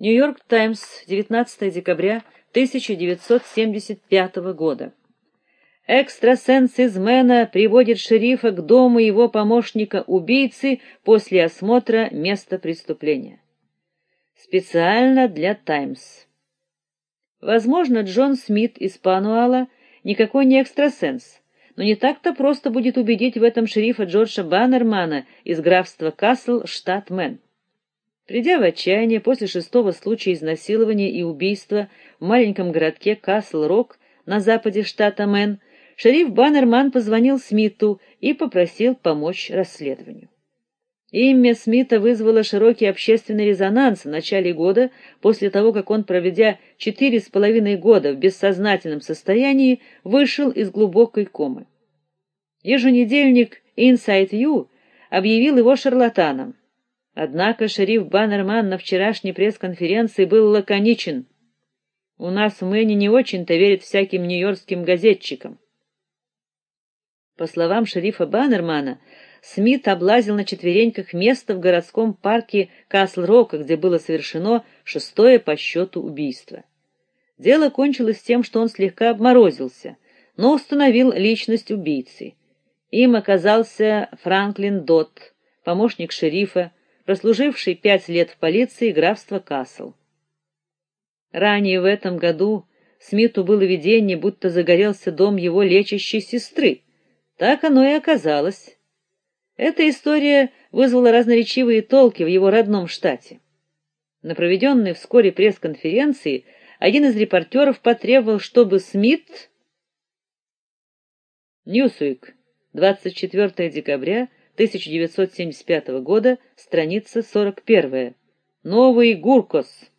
Нью-Йорк Таймс, 19 декабря 1975 года. Экстрасенс из Мэна приводит шерифа к дому его помощника-убийцы после осмотра места преступления. Специально для Таймс. Возможно, Джон Смит из Паунала никакой не экстрасенс, но не так-то просто будет убедить в этом шерифа Джорджа Баннермана из графства Касл, штат Мэн. Придя в отчаяние после шестого случая изнасилования и убийства в маленьком городке Касл-Рок на западе штата Мэн, шериф Баннерман позвонил Смиту и попросил помочь расследованию. Имя Смита вызвало широкий общественный резонанс в начале года, после того, как он, проведя четыре с половиной года в бессознательном состоянии, вышел из глубокой комы. Еженедельник Inside View объявил его шарлатаном. Однако шериф Баннерман на вчерашней пресс-конференции был лаконичен. У нас в Мэне не очень-то верят всяким нью-йоркским газетчикам. По словам шерифа Баннермана, Смит облазил на четвереньках место в городском парке Касл-Рока, где было совершено шестое по счету убийство. Дело кончилось тем, что он слегка обморозился, но установил личность убийцы. Им оказался Франклин Дот, помощник шерифа, прослуживший пять лет в полиции графства Касл. Ранее в этом году Смиту было видение, будто загорелся дом его лечащей сестры. Так оно и оказалось. Эта история вызвала разноречивые толки в его родном штате. На проведенной вскоре пресс-конференции один из репортеров потребовал, чтобы Смит Ньюсуик, 24 декабря 1975 года, страница 41. Новый Гуркос.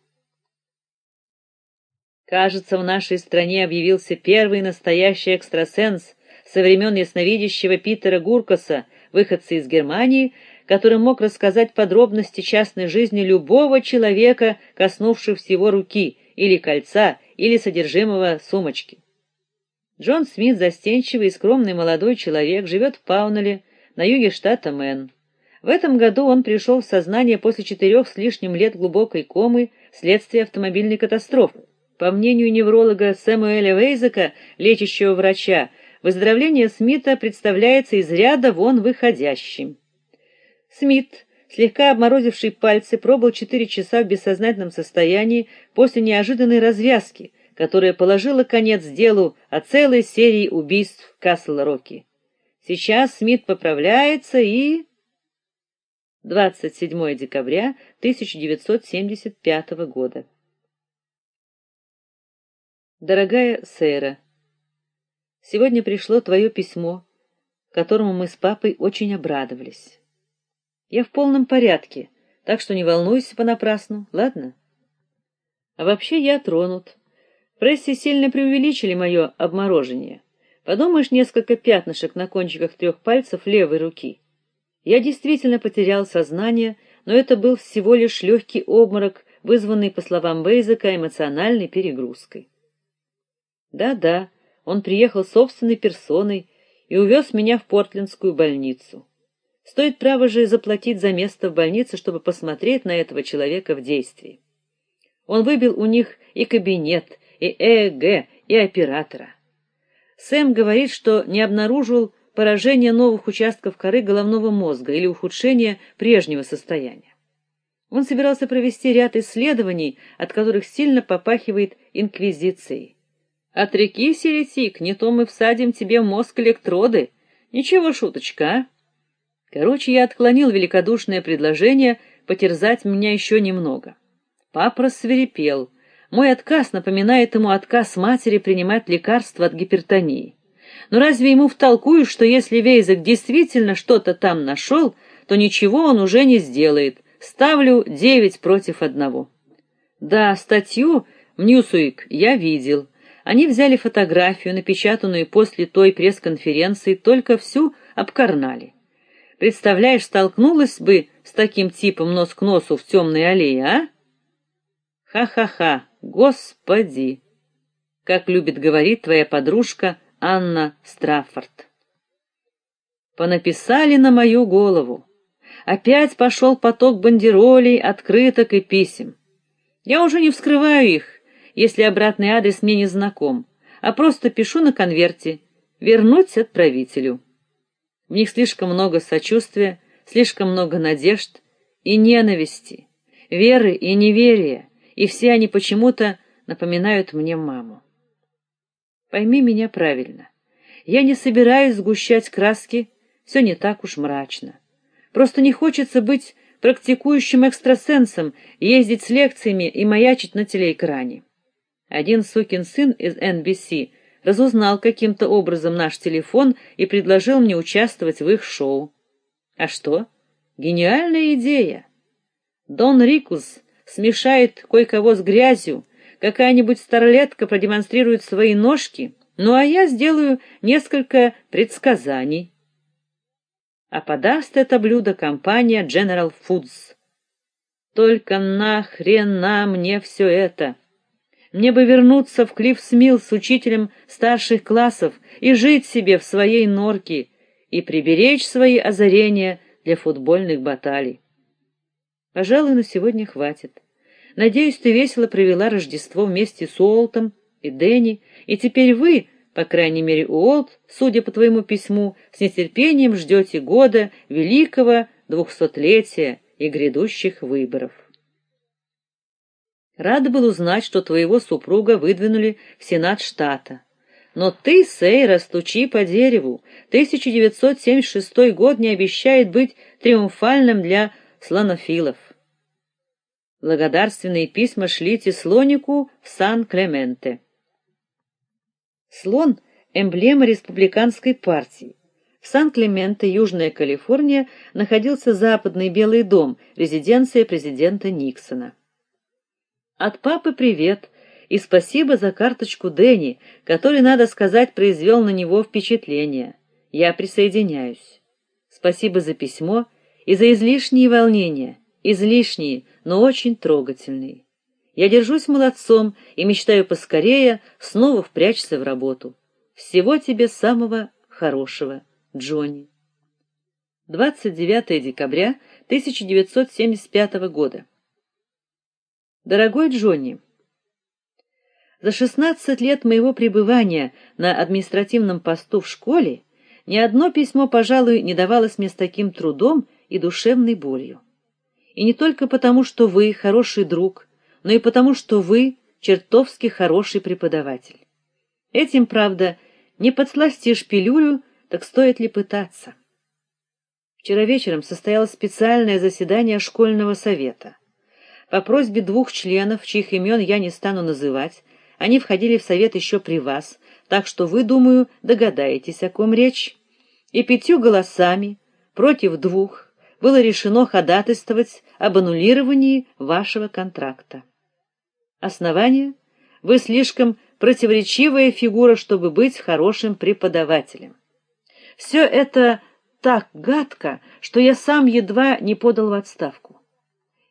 Кажется, в нашей стране объявился первый настоящий экстрасенс со времен ясновидящего Питера Гуркоса, выходца из Германии, который мог рассказать подробности частной жизни любого человека, коснувшегося его руки или кольца, или содержимого сумочки. Джон Смит, застенчивый и скромный молодой человек, живет в Паунеле, на юге штата Мэн. В этом году он пришел в сознание после четырех с лишним лет глубокой комы вследствие автомобильной катастрофы. По мнению невролога Сэмуэля Вейзека, лечащего врача, выздоровление Смита представляется из ряда вон выходящим. Смит, слегка обморозивший пальцы, пробыл четыре часа в бессознательном состоянии после неожиданной развязки, которая положила конец делу о целой серии убийств Касл-Роки. Сейчас Смит поправляется и 27 декабря 1975 года. Дорогая Сэра, сегодня пришло твое письмо, которому мы с папой очень обрадовались. Я в полном порядке, так что не волнуйся понапрасну, ладно? А вообще я тронут. В прессе сильно преувеличили мое обморожение. Подумаешь, несколько пятнышек на кончиках трех пальцев левой руки. Я действительно потерял сознание, но это был всего лишь легкий обморок, вызванный, по словам Бейзека, эмоциональной перегрузкой. Да-да, он приехал собственной персоной и увез меня в Портлендскую больницу. Стоит право же заплатить за место в больнице, чтобы посмотреть на этого человека в действии. Он выбил у них и кабинет, и ЭЭГ, и оператора. Сэм говорит, что не обнаружил поражения новых участков коры головного мозга или ухудшения прежнего состояния. Он собирался провести ряд исследований, от которых сильно попахивает инквизицией. Отрекись, еретик, не то мы всадим тебе в мозг электроды. Ничего, шуточка, а? Короче, я отклонил великодушное предложение потерзать меня еще немного. Папа рассверепел. Мой отказ напоминает ему отказ матери принимать лекарства от гипертонии. Но разве ему втолкуешь, что если Вейзек действительно что-то там нашел, то ничего он уже не сделает. Ставлю девять против одного. Да, статью в Ньюсуик я видел. Они взяли фотографию, напечатанную после той пресс-конференции, только всю обкарнали. Представляешь, столкнулась бы с таким типом нос к носу в темной аллее, а? Ха-ха-ха. Господи, как любит говорить твоя подружка Анна Страффорд. Понаписали на мою голову. Опять пошел поток бандеролей, открыток и писем. Я уже не вскрываю их, если обратный адрес мне не знаком, а просто пишу на конверте «Вернуть отправителю». В них слишком много сочувствия, слишком много надежд и ненависти, веры и неверия, и все они почему-то напоминают мне маму. Пойми меня правильно. Я не собираюсь сгущать краски, все не так уж мрачно. Просто не хочется быть практикующим экстрасенсом, ездить с лекциями и маячить на телеэкране. Один сукин сын из NBC разузнал каким-то образом наш телефон и предложил мне участвовать в их шоу. А что? Гениальная идея. Дон Рикус смешает кое-кого с грязью, какая-нибудь старлетка продемонстрирует свои ножки, ну а я сделаю несколько предсказаний. А подаст это блюдо компания General Foods. Только нахрена мне все это? Мне бы вернуться в Клиффсмилл с учителем старших классов и жить себе в своей норке и приберечь свои озарения для футбольных баталий. Пожалуй, на сегодня хватит. Надеюсь, ты весело провела Рождество вместе с Уолтом и Дэнни, и теперь вы, по крайней мере, Уолт, судя по твоему письму, с нетерпением ждете года великого двухсотлетия и грядущих выборов. Рад был узнать, что твоего супруга выдвинули в Сенат штата. Но ты, Сейра, стучи по дереву. 1976 год не обещает быть триумфальным для слонофилов. Благодарственные письма шлите слонику в Сан-Клементе. Слон эмблема республиканской партии. В Сан-Клементе, Южная Калифорния, находился Западный Белый дом, резиденция президента Никсона. От папы привет и спасибо за карточку Дени, который, надо сказать, произвел на него впечатление. Я присоединяюсь. Спасибо за письмо и за излишние волнения, излишние, но очень трогательные. Я держусь молодцом и мечтаю поскорее снова впрячься в работу. Всего тебе самого хорошего, Джонни. 29 декабря 1975 года. Дорогой Джонни, за 16 лет моего пребывания на административном посту в школе ни одно письмо, пожалуй, не давалось мне с таким трудом и душевной болью. И не только потому, что вы хороший друг, но и потому, что вы чертовски хороший преподаватель. Этим, правда, не подсластишь пилюлю, так стоит ли пытаться? Вчера вечером состоялось специальное заседание школьного совета. По просьбе двух членов, чьих имен я не стану называть, они входили в совет еще при вас, так что вы, думаю, догадаетесь, о ком речь. И пятью голосами против двух было решено ходатайствовать об аннулировании вашего контракта. Основание вы слишком противоречивая фигура, чтобы быть хорошим преподавателем. Все это так гадко, что я сам едва не подал в отставку.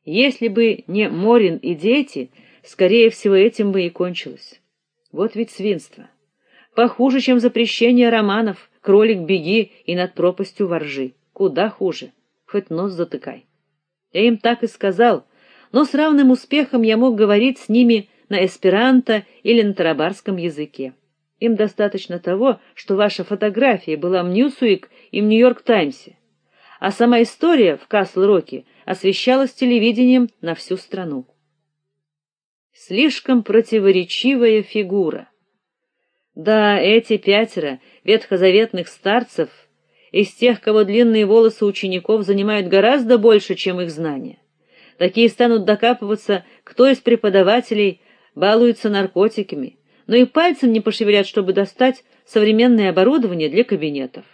Если бы не Морин и дети, скорее всего, этим бы и кончилось. Вот ведь свинство. Похуже, чем запрещение романов «Кролик, беги» и «Над пропастью воржи». Куда хуже хоть нос затыкай. Я им так и сказал, но с равным успехом я мог говорить с ними на эсперанто или на тарабарском языке. Им достаточно того, что ваша фотография была в Ньюсуик и в Нью-Йорк Таймсе, а сама история в Касл-Роке освещалась телевидением на всю страну. Слишком противоречивая фигура. Да, эти пятеро ветхозаветных старцев из тех, кого длинные волосы учеников занимают гораздо больше, чем их знания. Такие станут докапываться, кто из преподавателей балуется наркотиками, но и пальцем не пошевелят, чтобы достать современное оборудование для кабинетов.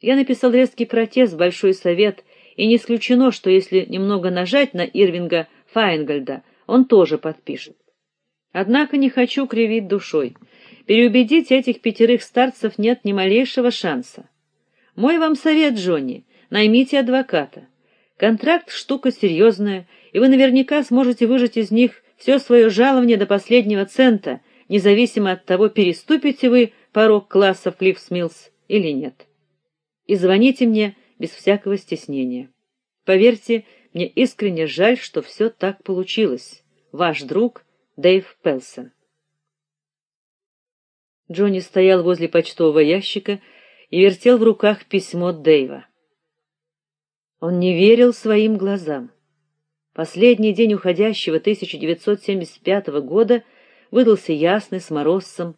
Я написал резкий протест Большой совет, и не исключено, что если немного нажать на Ирвинга Файнгольда, он тоже подпишет. Однако не хочу кривить душой. Переубедить этих пятерых старцев нет ни малейшего шанса. Мой вам совет, Джонни, наймите адвоката. Контракт штука серьезная, и вы наверняка сможете выжать из них все свое жалование до последнего цента, независимо от того, переступите вы порог класса в Клиффс-Миллс или нет. И звоните мне без всякого стеснения. Поверьте, мне искренне жаль, что все так получилось. Ваш друг Дэйв Пелсон. Джонни стоял возле почтового ящика и вертел в руках письмо Дэйва. Он не верил своим глазам. Последний день уходящего 1975 года выдался ясный с морозцем.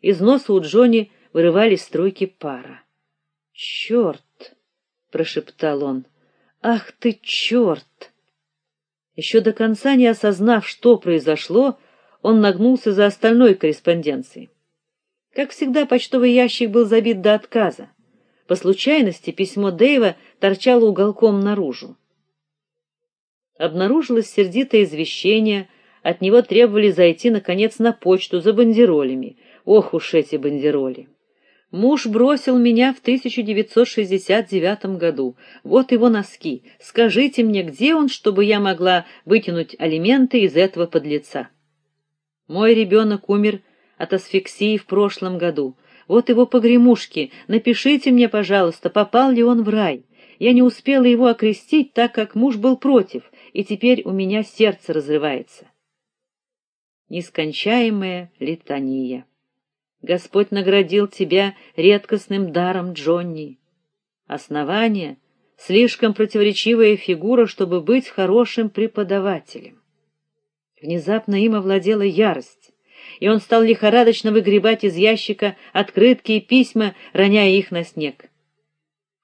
Из носа у Джонни вырывались струйки пара. «Черт!» — прошептал он. Ах ты черт!» Еще до конца не осознав, что произошло, он нагнулся за остальной корреспонденцией. Как всегда, почтовый ящик был забит до отказа. По случайности письмо Дэйва торчало уголком наружу. Обнаружилось сердитое извещение, от него требовали зайти наконец на почту за бандеролями. Ох уж эти бандероли. Муж бросил меня в 1969 году. Вот его носки. Скажите мне, где он, чтобы я могла вытянуть алименты из этого подлеца? Мой ребенок умер от асфиксии в прошлом году. Вот его погремушки. Напишите мне, пожалуйста, попал ли он в рай. Я не успела его окрестить, так как муж был против, и теперь у меня сердце разрывается. Нескончаемая литания. Господь наградил тебя редкостным даром, Джонни. Основание — слишком противоречивая фигура, чтобы быть хорошим преподавателем. Внезапно им овладела ярость, и он стал лихорадочно выгребать из ящика открытки и письма, роняя их на снег.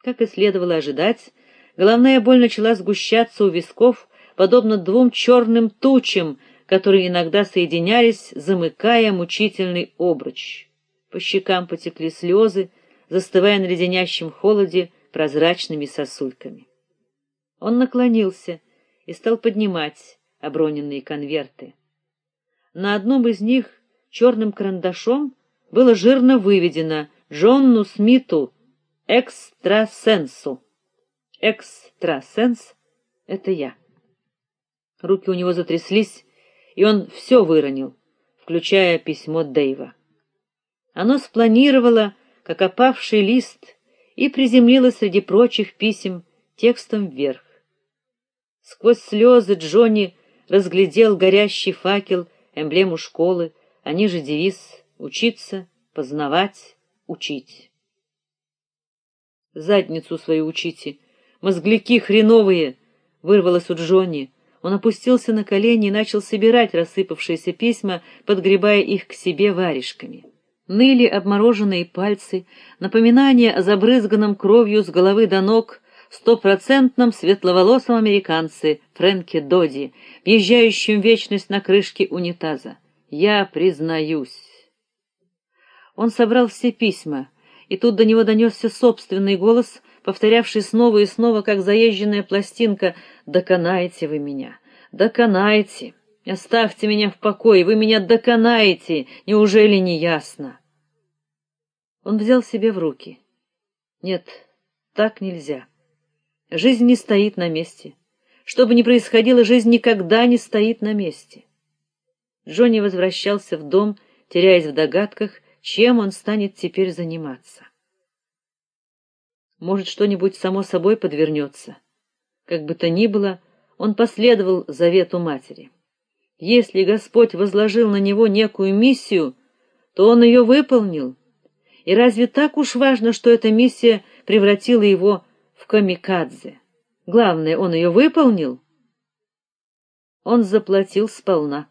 Как и следовало ожидать, головная боль начала сгущаться у висков, подобно двум черным тучам, которые иногда соединялись, замыкая мучительный обруч. По щекам потекли слезы, застывая на леденящем холоде прозрачными сосульками. Он наклонился и стал поднимать оброненные конверты. На одном из них черным карандашом было жирно выведено Джонну Смиту экстрасенсу. Экстрасенс — это я. Руки у него затряслись, и он все выронил, включая письмо Дэйва. Оно спланировало, как опавший лист, и приземлилось среди прочих писем текстом вверх. Сквозь слезы Джонни разглядел горящий факел, эмблему школы, а ниже девиз «Учиться, познавать, учить». «Задницу свою учите, мозгляки хреновые!» — вырвалось у Джонни. Он опустился на колени и начал собирать рассыпавшиеся письма, подгребая их к себе варежками. Ныли обмороженные пальцы, напоминание о забрызганном кровью с головы до ног стопроцентном светловолосом американце Фрэнке Доди, въезжающем вечность на крышке унитаза. Я признаюсь. Он собрал все письма, и тут до него донесся собственный голос, повторявший снова и снова, как заезженная пластинка: "Доконайте вы меня, доконайте". Оставьте меня в покое, вы меня доконаете, неужели не ясно? Он взял себе в руки. Нет, так нельзя. Жизнь не стоит на месте. Что бы ни происходило, жизнь никогда не стоит на месте. Джонни возвращался в дом, теряясь в догадках, чем он станет теперь заниматься. Может, что-нибудь само собой подвернется. Как бы то ни было, он последовал завету матери. Если Господь возложил на него некую миссию, то он ее выполнил. И разве так уж важно, что эта миссия превратила его в камикадзе? Главное, он ее выполнил. Он заплатил сполна.